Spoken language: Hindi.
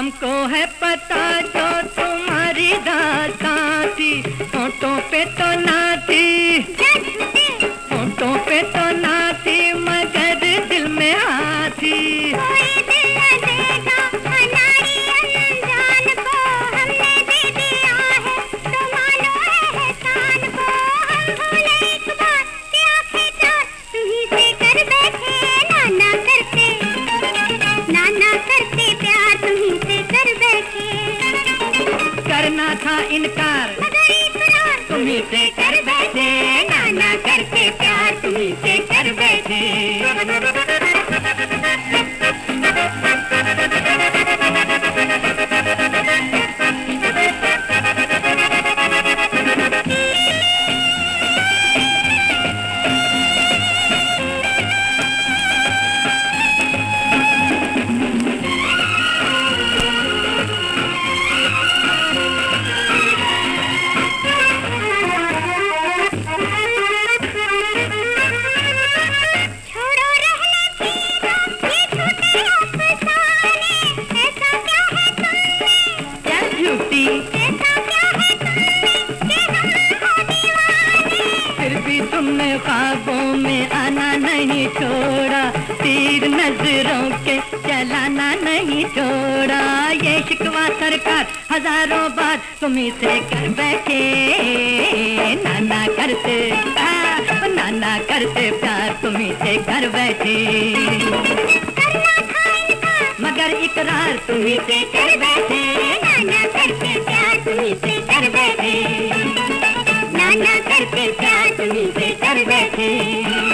है पता जो तुम्हारी दास्तां थी फ़ोटो पे तो ना करना था इनकार। तुम्हें से कर बैठे नाना करके प्यार तुमने ख्वाबों में आना नहीं छोड़ा। तीर नज़रों के चलाना नहीं छोड़ा। ये शिकवा सरकार हज़ारों बार तुम्हें से कर बैठे। नाना करते नाना करते प्यार तुम्हें से कर बैठे। मगर इकरार तुम्ही से कर बैठे। नाना करते प्यार तुम्ही से कर बैठे। aqui.